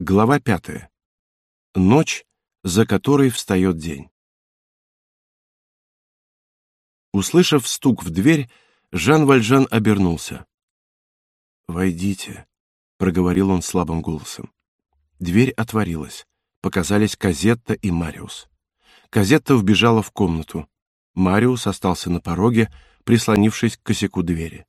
Глава пятая. Ночь, за которой встает день. Услышав стук в дверь, Жан Вальжан обернулся. «Войдите», — проговорил он слабым голосом. Дверь отворилась. Показались Казетта и Мариус. Казетта вбежала в комнату. Мариус остался на пороге, прислонившись к косяку двери.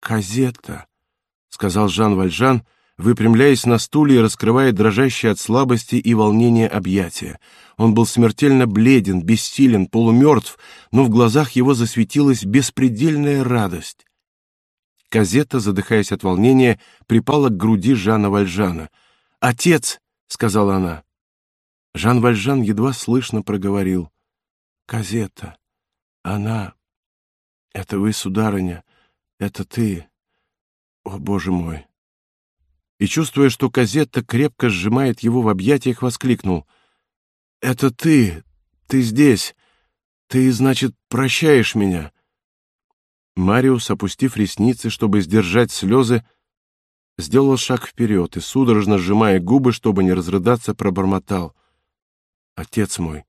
«Казетта», — сказал Жан Вальжан, выпрямляясь на стуле и раскрывая дрожащие от слабости и волнения объятия. Он был смертельно бледен, бессилен, полумертв, но в глазах его засветилась беспредельная радость. Казета, задыхаясь от волнения, припала к груди Жана Вальжана. «Отец!» — сказала она. Жан Вальжан едва слышно проговорил. «Казета! Она! Это вы, сударыня! Это ты! О, Боже мой!» И, чувствуя, что Казетта крепко сжимает его в объятиях, воскликнул. «Это ты! Ты здесь! Ты, значит, прощаешь меня!» Мариус, опустив ресницы, чтобы сдержать слезы, сделал шаг вперед и, судорожно сжимая губы, чтобы не разрыдаться, пробормотал. «Отец мой!»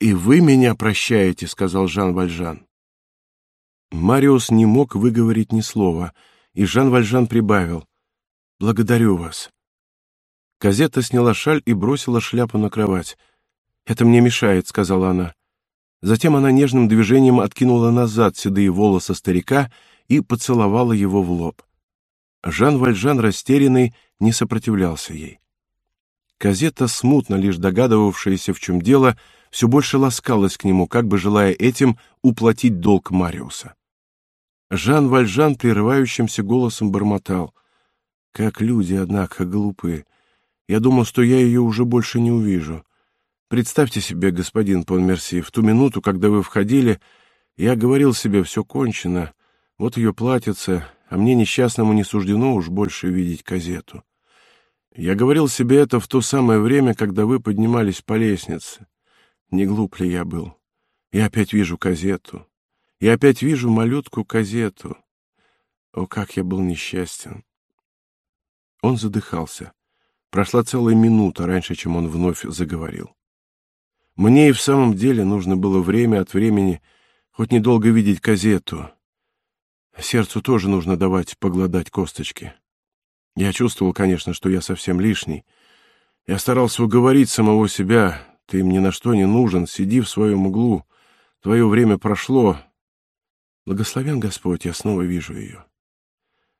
«И вы меня прощаете», — сказал Жан Вальжан. Мариус не мог выговорить ни слова, и Жан Вальжан прибавил. Благодарю вас. Казета сняла шаль и бросила шляпу на кровать. Это мне мешает, сказала она. Затем она нежным движением откинула назад седые волосы старика и поцеловала его в лоб. Жан Вальжан, растерянный, не сопротивлялся ей. Казета, смутно лишь догадывавшаяся, в чем дело, все больше ласкалась к нему, как бы желая этим уплатить долг Мариуса. Жан Вальжан прерывающимся голосом бормотал — как люди, однако, глупые. Я думал, что я ее уже больше не увижу. Представьте себе, господин Понмерси, в ту минуту, когда вы входили, я говорил себе, все кончено, вот ее платьице, а мне несчастному не суждено уж больше видеть газету. Я говорил себе это в то самое время, когда вы поднимались по лестнице. Не глуп ли я был? Я опять вижу газету. Я опять вижу малютку газету. О, как я был несчастен! Он задыхался. Прошла целая минута раньше, чем он вновь заговорил. Мне и в самом деле нужно было время от времени хоть недолго видеть газету. Сердцу тоже нужно давать погладать косточки. Я чувствовал, конечно, что я совсем лишний. Я старался уговорить самого себя. Ты им ни на что не нужен, сиди в своем углу. Твое время прошло. Благословен Господь, я снова вижу ее.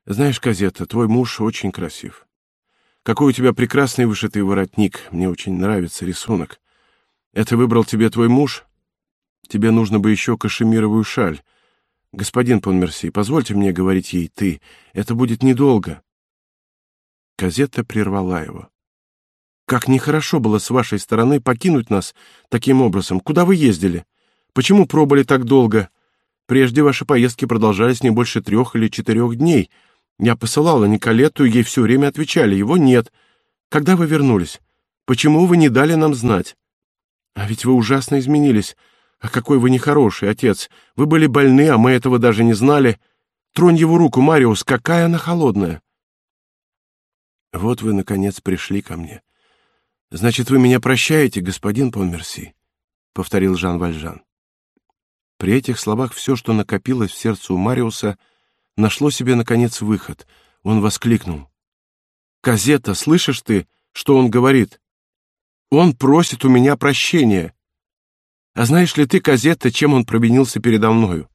Знаешь, Казета, твой муж очень красив. Какой у тебя прекрасный вышитый воротник. Мне очень нравится рисунок. Это выбрал тебе твой муж? Тебе нужно бы еще кашемировую шаль. Господин Понмерси, позвольте мне говорить ей «ты». Это будет недолго. Казета прервала его. Как нехорошо было с вашей стороны покинуть нас таким образом. Куда вы ездили? Почему пробыли так долго? Прежде ваши поездки продолжались не больше трех или четырех дней — я посылала Николетту, и ей все время отвечали, его нет. Когда вы вернулись? Почему вы не дали нам знать? А ведь вы ужасно изменились. А какой вы нехороший, отец. Вы были больны, а мы этого даже не знали. Тронь его руку, Мариус, какая она холодная. Вот вы, наконец, пришли ко мне. Значит, вы меня прощаете, господин Понмерси, — повторил Жан Вальжан. При этих словах все, что накопилось в сердце у Мариуса — нашло себе, наконец, выход. Он воскликнул. «Казета, слышишь ты, что он говорит? Он просит у меня прощения. А знаешь ли ты, Казета, чем он провинился передо мною?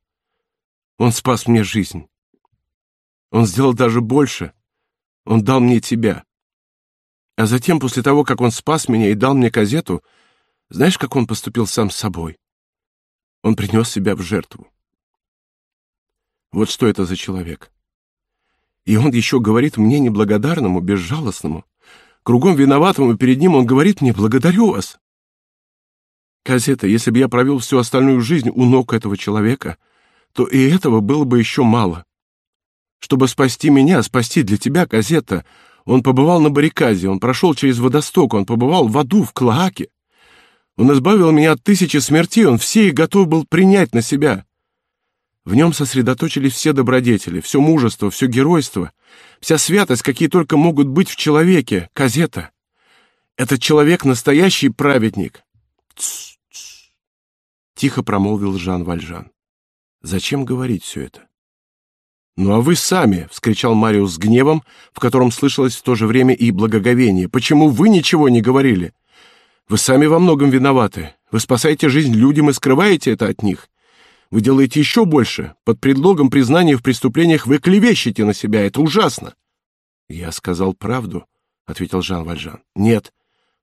Он спас мне жизнь. Он сделал даже больше. Он дал мне тебя. А затем, после того, как он спас меня и дал мне казету, знаешь, как он поступил сам с собой? Он принес себя в жертву. Вот что это за человек. И он еще говорит мне неблагодарному, безжалостному, кругом виноватому перед ним, он говорит мне «благодарю вас». Казета, если бы я провел всю остальную жизнь у ног этого человека, то и этого было бы еще мало. Чтобы спасти меня, спасти для тебя, Казета, он побывал на баррикаде, он прошел через водосток, он побывал в аду, в Клоаке. Он избавил меня от тысячи смертей, он все их готов был принять на себя. В нем сосредоточились все добродетели, все мужество, все геройство, вся святость, какие только могут быть в человеке, Казета. Этот человек настоящий праведник. Тс, тс. Тихо промолвил Жан Вальжан. Зачем говорить все это? Ну а вы сами, вскричал Мариус с гневом, в котором слышалось в то же время и благоговение. Почему вы ничего не говорили? Вы сами во многом виноваты. Вы спасаете жизнь людям и скрываете это от них. Вы делаете еще больше. Под предлогом признания в преступлениях вы клевещете на себя. Это ужасно. Я сказал правду, ответил Жан Вальжан. Нет,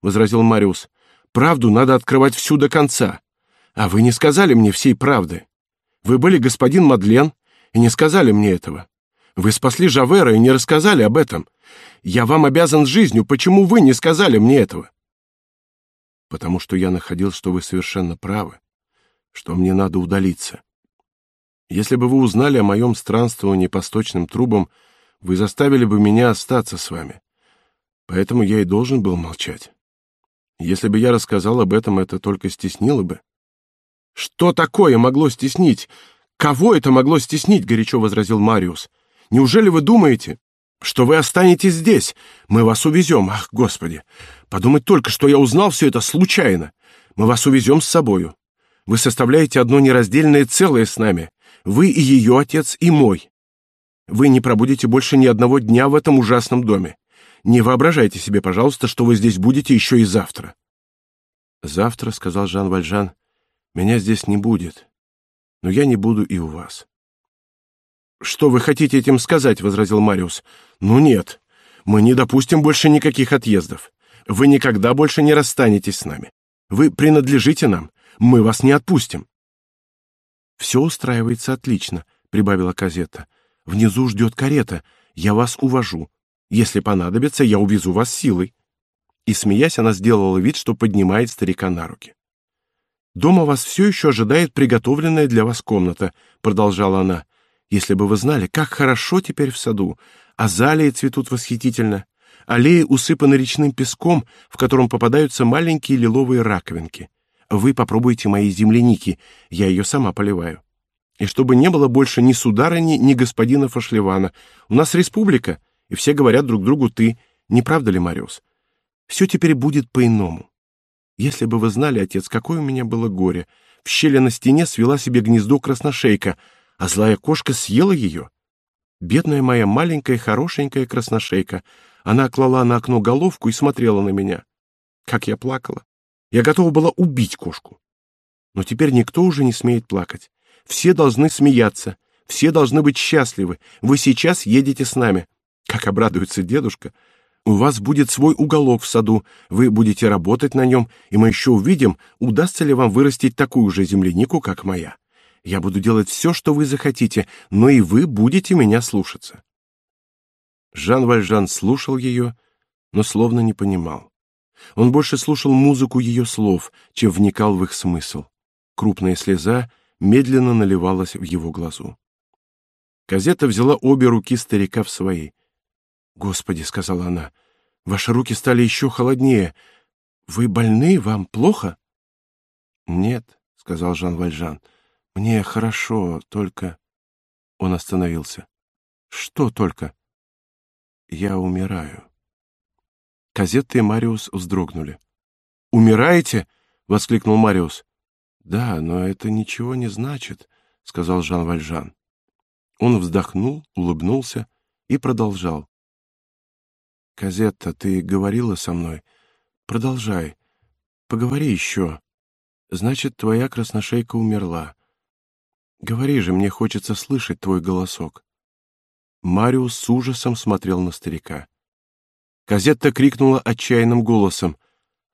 возразил Мариус. Правду надо открывать всю до конца. А вы не сказали мне всей правды. Вы были господин Мадлен и не сказали мне этого. Вы спасли Жавера и не рассказали об этом. Я вам обязан жизнью. Почему вы не сказали мне этого? Потому что я находил, что вы совершенно правы, что мне надо удалиться. Если бы вы узнали о моем странствовании по сточным трубам, вы заставили бы меня остаться с вами. Поэтому я и должен был молчать. Если бы я рассказал об этом, это только стеснило бы. Что такое могло стеснить? Кого это могло стеснить? горячо возразил Мариус. Неужели вы думаете, что вы останетесь здесь? Мы вас увезем. Ах, Господи! Подумать только, что я узнал все это случайно. Мы вас увезем с собою. Вы составляете одно нераздельное целое с нами. Вы и ее отец, и мой. Вы не пробудете больше ни одного дня в этом ужасном доме. Не воображайте себе, пожалуйста, что вы здесь будете еще и завтра. Завтра, сказал Жан Вальжан, меня здесь не будет, но я не буду и у вас. Что вы хотите этим сказать, возразил Мариус. Ну нет, мы не допустим больше никаких отъездов. Вы никогда больше не расстанетесь с нами. Вы принадлежите нам. Мы вас не отпустим. Все устраивается отлично, прибавила Казета. Внизу ждет карета. Я вас увожу. Если понадобится, я увезу вас силой. И смеясь, она сделала вид, что поднимает старика на руки. Дома вас все еще ожидает приготовленная для вас комната, продолжала она. Если бы вы знали, как хорошо теперь в саду. Азалии цветут восхитительно. Аллеи усыпаны речным песком, в котором попадаются маленькие лиловые раковинки. Вы попробуйте мои земляники, я ее сама поливаю. И чтобы не было больше ни сударыни, ни господина Фашлевана. У нас республика, и все говорят друг другу «ты». Не правда ли, Мариус? Все теперь будет по-иному. Если бы вы знали, отец, какое у меня было горе. В щели на стене свела себе гнездо красношейка, а злая кошка съела ее. Бедная моя маленькая хорошенькая красношейка. Она клала на окно головку и смотрела на меня. Как я плакала. Я готова была убить кошку. Но теперь никто уже не смеет плакать. Все должны смеяться. Все должны быть счастливы. Вы сейчас едете с нами. Как обрадуется дедушка. У вас будет свой уголок в саду, вы будете работать на нем, и мы еще увидим, удастся ли вам вырастить такую же землянику, как моя. Я буду делать все, что вы захотите, но и вы будете меня слушаться. Жан Вальжан слушал ее, но словно не понимал. Он больше слушал музыку ее слов, чем вникал в их смысл. Крупная слеза медленно наливалась в его глазу. Казета взяла обе руки старика в свои. Господи, сказала она, ваши руки стали еще холоднее. Вы больны, вам плохо? Нет, сказал Жан Вальжан. Мне хорошо, только Он остановился. Что только? Я умираю. Казетта и Мариус вздрогнули. Умираете? воскликнул Мариус. Да, но это ничего не значит, сказал Жан Вальжан. Он вздохнул, улыбнулся и продолжал. Казетта, ты говорила со мной. Продолжай. Поговори еще. Значит, твоя красношейка умерла. Говори же, мне хочется слышать твой голосок. Мариус с ужасом смотрел на старика. Казетта крикнула отчаянным голосом: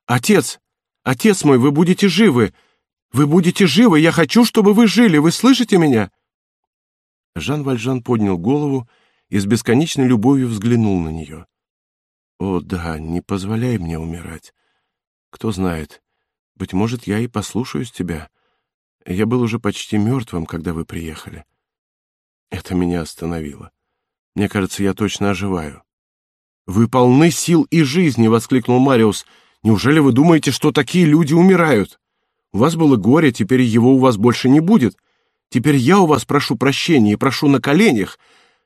"Отец, отец мой, вы будете живы! Вы будете живы! Я хочу, чтобы вы жили! Вы слышите меня?" Жан Вальжан поднял голову и с бесконечной любовью взглянул на нее. О, да, не позволяй мне умирать. Кто знает, быть может, я и послушаюсь тебя. Я был уже почти мертвым, когда вы приехали. Это меня остановило. Мне кажется, я точно оживаю. Вы полны сил и жизни, воскликнул Мариус. Неужели вы думаете, что такие люди умирают? У вас было горе, теперь его у вас больше не будет. Теперь я у вас прошу прощения и прошу на коленях.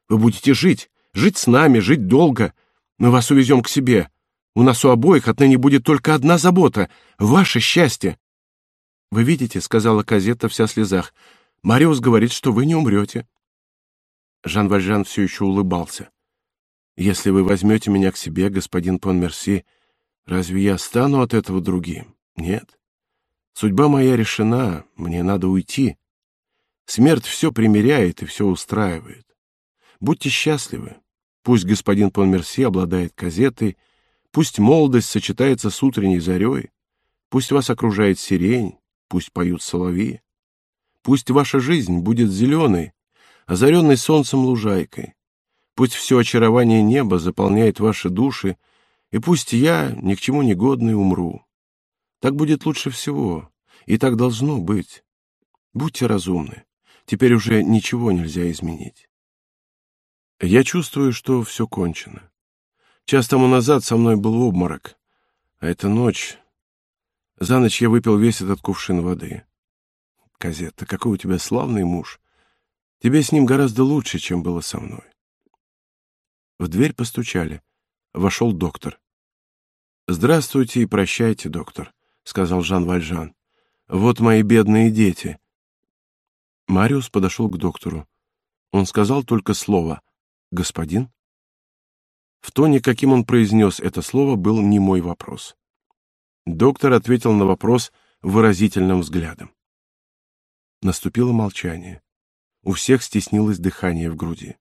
Вы будете жить, жить с нами, жить долго. Мы вас увезем к себе. У нас у обоих отныне будет только одна забота — ваше счастье. «Вы видите», — сказала Казетта вся в слезах, — «Мариус говорит, что вы не умрете». Жан Вальжан все еще улыбался. «Если вы возьмете меня к себе, господин Понмерси, разве я стану от этого другим? Нет. Судьба моя решена, мне надо уйти. Смерть все примиряет и все устраивает. Будьте счастливы. Пусть господин Понмерси обладает казетой, пусть молодость сочетается с утренней зарей, пусть вас окружает сирень, пусть поют соловьи. Пусть ваша жизнь будет зеленой, озаренной солнцем лужайкой. Пусть все очарование неба заполняет ваши души, и пусть я, ни к чему не годный, умру. Так будет лучше всего, и так должно быть. Будьте разумны. Теперь уже ничего нельзя изменить. Я чувствую, что все кончено. Час тому назад со мной был обморок, а эта ночь... За ночь я выпил весь этот кувшин воды. Казетта, какой у тебя славный муж. Тебе с ним гораздо лучше, чем было со мной. В дверь постучали. Вошел доктор. «Здравствуйте и прощайте, доктор», — сказал Жан Вальжан. «Вот мои бедные дети». Мариус подошел к доктору. Он сказал только слово «Господин?» В тоне, каким он произнес это слово, был не мой вопрос. Доктор ответил на вопрос выразительным взглядом. Наступило молчание. У всех стеснилось дыхание в груди.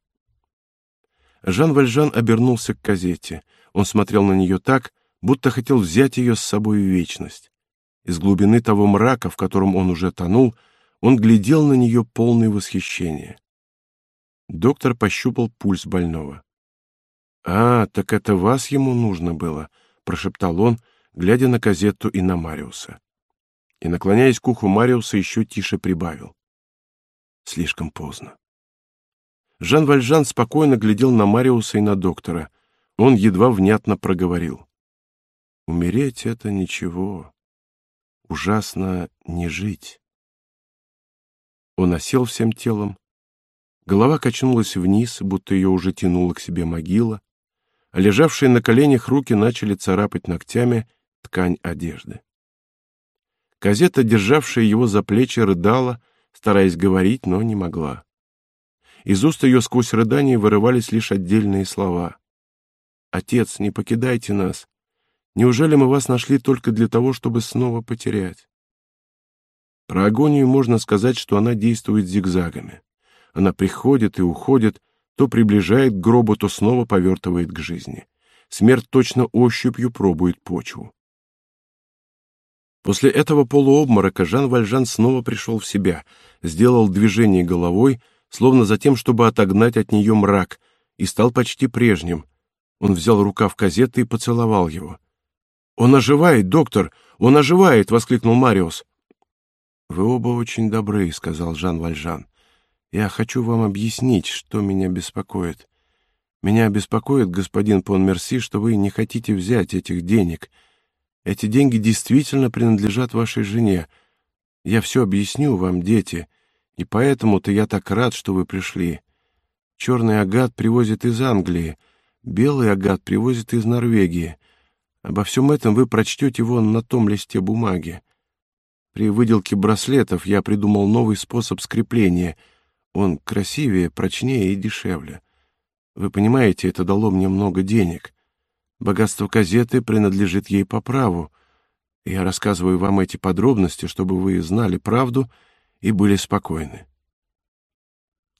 Жан Вальжан обернулся к газете. Он смотрел на нее так, будто хотел взять ее с собой в вечность. Из глубины того мрака, в котором он уже тонул, он глядел на нее полный восхищения. Доктор пощупал пульс больного. «А, так это вас ему нужно было», — прошептал он, глядя на Казетту и на Мариуса. И, наклоняясь к уху Мариуса, еще тише прибавил. Слишком поздно. Жан Вальжан спокойно глядел на Мариуса и на доктора. Он едва внятно проговорил. «Умереть — это ничего. Ужасно не жить». Он осел всем телом. Голова качнулась вниз, будто ее уже тянула к себе могила, а лежавшие на коленях руки начали царапать ногтями ткань одежды. Казета, державшая его за плечи, рыдала, стараясь говорить, но не могла. Из уст ее сквозь рыдания вырывались лишь отдельные слова. «Отец, не покидайте нас. Неужели мы вас нашли только для того, чтобы снова потерять?» Про агонию можно сказать, что она действует зигзагами. Она приходит и уходит, то приближает к гробу, то снова повертывает к жизни. Смерть точно ощупью пробует почву. После этого полуобморока Жан Вальжан снова пришел в себя, сделал движение головой, словно за тем, чтобы отогнать от нее мрак, и стал почти прежним. Он взял рукав газеты и поцеловал его. «Он оживает, доктор! Он оживает!» — воскликнул Мариус. «Вы оба очень добры», — сказал Жан Вальжан. «Я хочу вам объяснить, что меня беспокоит. Меня беспокоит, господин Понмерси, что вы не хотите взять этих денег — эти деньги действительно принадлежат вашей жене. Я все объясню вам, дети, и поэтому-то я так рад, что вы пришли. Черный агат привозит из Англии, белый агат привозит из Норвегии. Обо всем этом вы прочтете вон на том листе бумаги. При выделке браслетов я придумал новый способ скрепления. Он красивее, прочнее и дешевле. Вы понимаете, это дало мне много денег. Богатство газеты принадлежит ей по праву. Я рассказываю вам эти подробности, чтобы вы знали правду и были спокойны.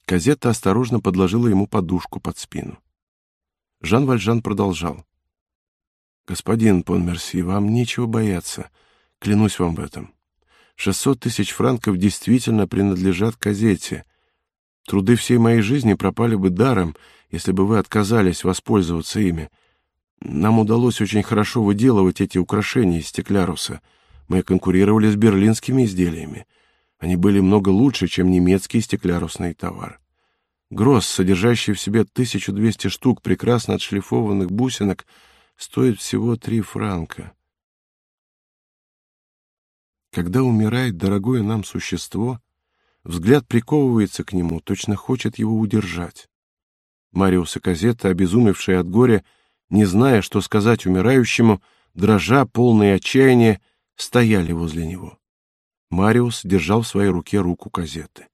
Казетта осторожно подложила ему подушку под спину. Жан Вальжан продолжал. «Господин Понмерси, вам нечего бояться. Клянусь вам в этом. Шестьсот тысяч франков действительно принадлежат газете. Труды всей моей жизни пропали бы даром, если бы вы отказались воспользоваться ими. Нам удалось очень хорошо выделывать эти украшения из стекляруса. Мы конкурировали с берлинскими изделиями. Они были много лучше, чем немецкий стеклярусный товар. Гросс, содержащий в себе 1200 штук прекрасно отшлифованных бусинок, стоит всего 3 франка. Когда умирает дорогое нам существо, взгляд приковывается к нему, точно хочет его удержать. Мариус и Казетта, обезумевшие от горя, не зная, что сказать умирающему, дрожа, полные отчаяния, стояли возле него. Мариус держал в своей руке руку Казетты.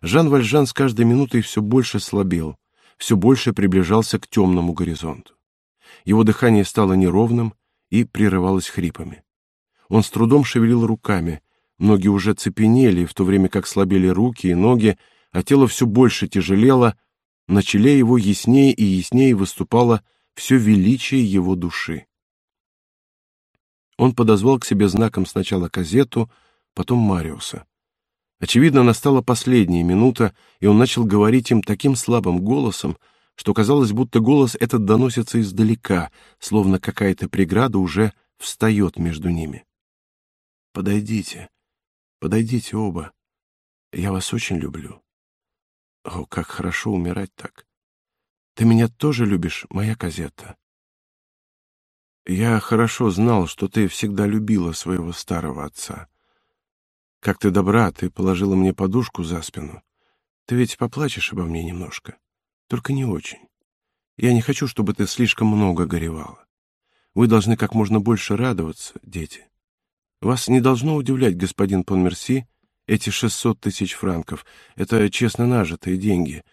Жан Вальжан с каждой минутой все больше слабел, все больше приближался к темному горизонту. Его дыхание стало неровным и прерывалось хрипами. Он с трудом шевелил руками, ноги уже цепенели, в то время как слабели руки и ноги, а тело все больше тяжелело, на челе его яснее и яснее выступало все величие его души. Он подозвал к себе знаком сначала Казету, потом Мариуса. Очевидно, настала последняя минута, и он начал говорить им таким слабым голосом, что казалось, будто голос этот доносится издалека, словно какая-то преграда уже встает между ними. Подойдите, подойдите оба. Я вас очень люблю. О, как хорошо умирать так. Ты меня тоже любишь, моя Казетта. Я хорошо знал, что ты всегда любила своего старого отца. Как ты добра, ты положила мне подушку за спину. Ты ведь поплачешь обо мне немножко, только не очень. Я не хочу, чтобы ты слишком много горевала. Вы должны как можно больше радоваться, дети. Вас не должно удивлять, господин Понмерси, эти шестьсот тысяч франков. Это честно нажитые деньги.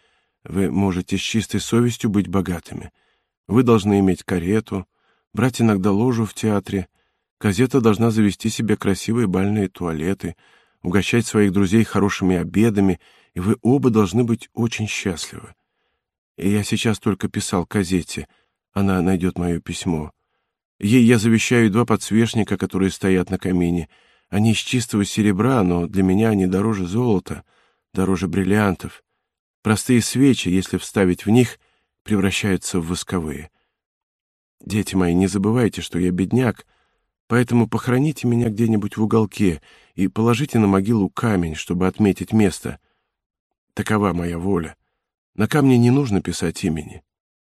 Вы можете с чистой совестью быть богатыми. Вы должны иметь карету, брать иногда ложу в театре. Газета должна завести себе красивые бальные туалеты — угощать своих друзей хорошими обедами, и вы оба должны быть очень счастливы. И я сейчас только писал Казете, она найдет мое письмо. Ей я завещаю два подсвечника, которые стоят на камине. Они из чистого серебра, но для меня они дороже золота, дороже бриллиантов. Простые свечи, если вставить в них, превращаются в восковые. Дети мои, не забывайте, что я бедняк, Поэтому похороните меня где-нибудь в уголке и положите на могилу камень, чтобы отметить место. Такова моя воля. На камне не нужно писать имени.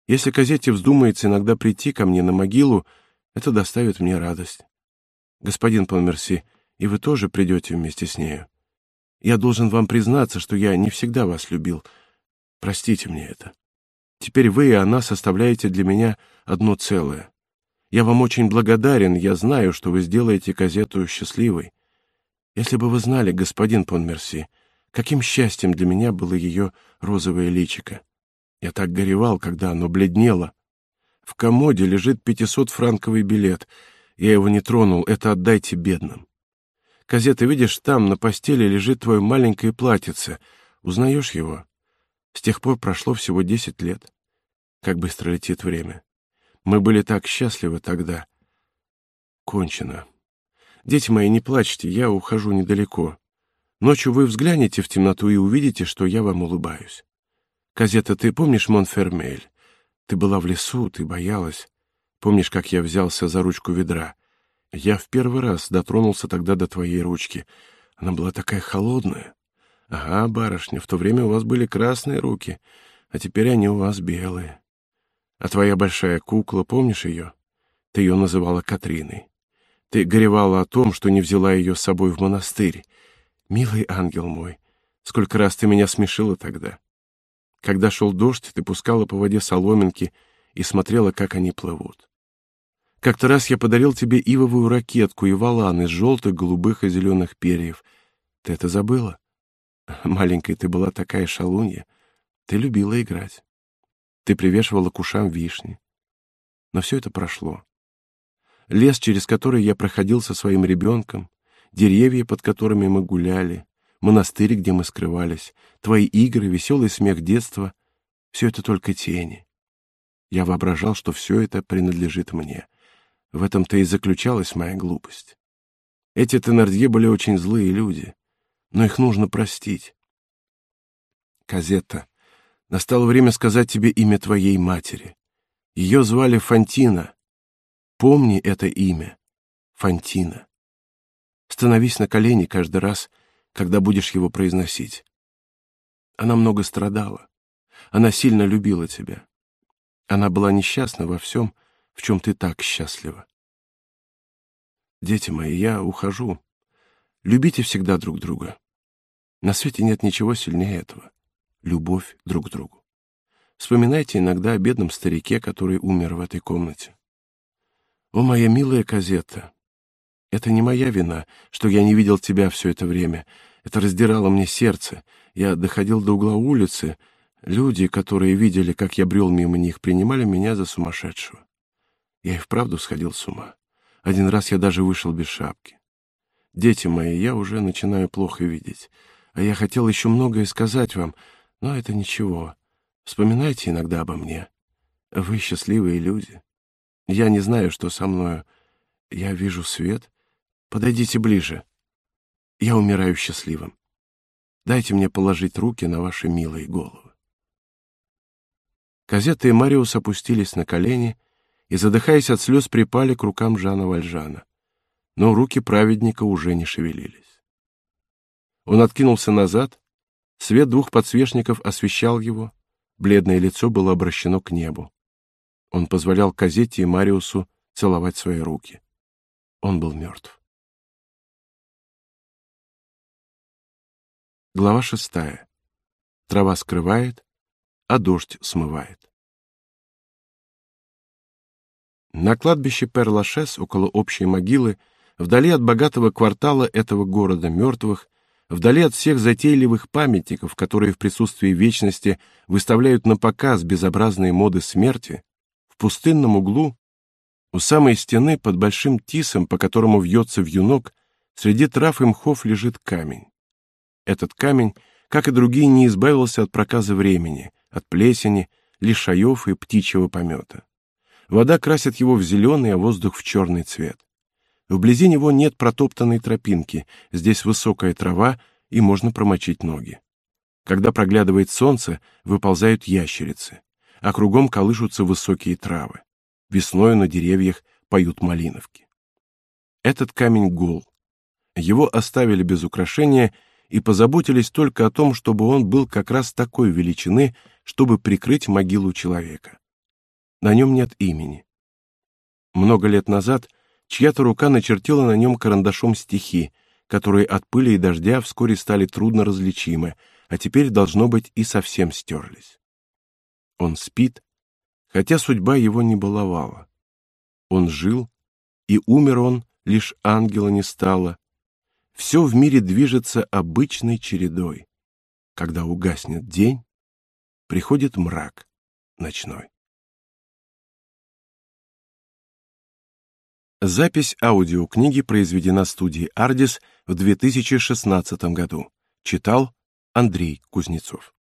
Если Казете вздумается иногда прийти ко мне на могилу, это доставит мне радость. Господин Понмерси, и вы тоже придете вместе с нею. Я должен вам признаться, что я не всегда вас любил. Простите мне это. Теперь вы и она составляете для меня одно целое. Я вам очень благодарен, я знаю, что вы сделаете газету счастливой. Если бы вы знали, господин Понмерси, каким счастьем для меня было ее розовое личико. Я так горевал, когда оно бледнело. В комоде лежит пятисотфранковый билет. Я его не тронул, это отдайте бедным. Казета, видишь, там на постели лежит твое маленькое платьице. Узнаешь его? С тех пор прошло всего десять лет. Как быстро летит время. Мы были так счастливы тогда. Кончено. Дети мои, не плачьте, я ухожу недалеко. Ночью вы взглянете в темноту и увидите, что я вам улыбаюсь. Казета, ты помнишь Монфермель? Ты была в лесу, ты боялась. Помнишь, как я взялся за ручку ведра? Я в первый раз дотронулся тогда до твоей ручки. Она была такая холодная. Ага, барышня, в то время у вас были красные руки, а теперь они у вас белые. А твоя большая кукла, помнишь ее? Ты ее называла Катриной. Ты горевала о том, что не взяла ее с собой в монастырь. Милый ангел мой, сколько раз ты меня смешила тогда. Когда шел дождь, ты пускала по воде соломинки и смотрела, как они плывут. Как-то раз я подарил тебе ивовую ракетку и валан из желтых, голубых и зеленых перьев. Ты это забыла? Маленькая ты была такая шалунья. Ты любила играть. Ты привешивала к ушам вишни. Но все это прошло. Лес, через который я проходил со своим ребенком, деревья, под которыми мы гуляли, монастырь, где мы скрывались, твои игры, веселый смех детства — все это только тени. Я воображал, что все это принадлежит мне. В этом-то и заключалась моя глупость. Эти Теннердье были очень злые люди, но их нужно простить. Казетта, Настало время сказать тебе имя твоей матери. Ее звали Фантина. Помни это имя. Фантина. Становись на колени каждый раз, когда будешь его произносить. Она много страдала. Она сильно любила тебя. Она была несчастна во всем, в чем ты так счастлива. Дети мои, я ухожу. Любите всегда друг друга. На свете нет ничего сильнее этого. Любовь друг к другу. Вспоминайте иногда о бедном старике, который умер в этой комнате. О, моя милая Казетта, это не моя вина, что я не видел тебя все это время. Это раздирало мне сердце. Я доходил до угла улицы. Люди, которые видели, как я брел мимо них, принимали меня за сумасшедшего. Я и вправду сходил с ума. Один раз я даже вышел без шапки. Дети мои, я уже начинаю плохо видеть. А я хотел еще многое сказать вам, но это ничего. Вспоминайте иногда обо мне. Вы счастливые люди. Я не знаю, что со мною. Я вижу свет. Подойдите ближе. Я умираю счастливым. Дайте мне положить руки на ваши милые головы. Казета и Мариус опустились на колени и, задыхаясь от слез, припали к рукам Жана Вальжана. Но руки праведника уже не шевелились. Он откинулся назад, свет двух подсвечников освещал его, бледное лицо было обращено к небу. Он позволял Казете и Мариусу целовать свои руки. Он был мертв. Глава шестая. Трава скрывает, а дождь смывает. На кладбище Перлашес, около общей могилы, вдали от богатого квартала этого города мертвых, вдали от всех затейливых памятников, которые в присутствии вечности выставляют на показ безобразные моды смерти, в пустынном углу, у самой стены под большим тисом, по которому вьется вьюнок, среди трав и мхов лежит камень. Этот камень, как и другие, не избавился от проказа времени, от плесени, лишаев и птичьего помета. Вода красит его в зеленый, а воздух в черный цвет. Вблизи него нет протоптанной тропинки, здесь высокая трава, и можно промочить ноги. Когда проглядывает солнце, выползают ящерицы, а кругом колышутся высокие травы. Весною на деревьях поют малиновки. Этот камень гол. Его оставили без украшения и позаботились только о том, чтобы он был как раз такой величины, чтобы прикрыть могилу человека. На нем нет имени. Много лет назад чья-то рука начертила на нем карандашом стихи, которые от пыли и дождя вскоре стали трудно различимы, а теперь должно быть и совсем стерлись. Он спит, хотя судьба его не баловала. Он жил, и умер он, лишь ангела не стало, все в мире движется обычной чередой. Когда угаснет день, приходит мрак ночной. Запись аудиокниги произведена студией Ardis в 2016 году. Читал Андрей Кузнецов.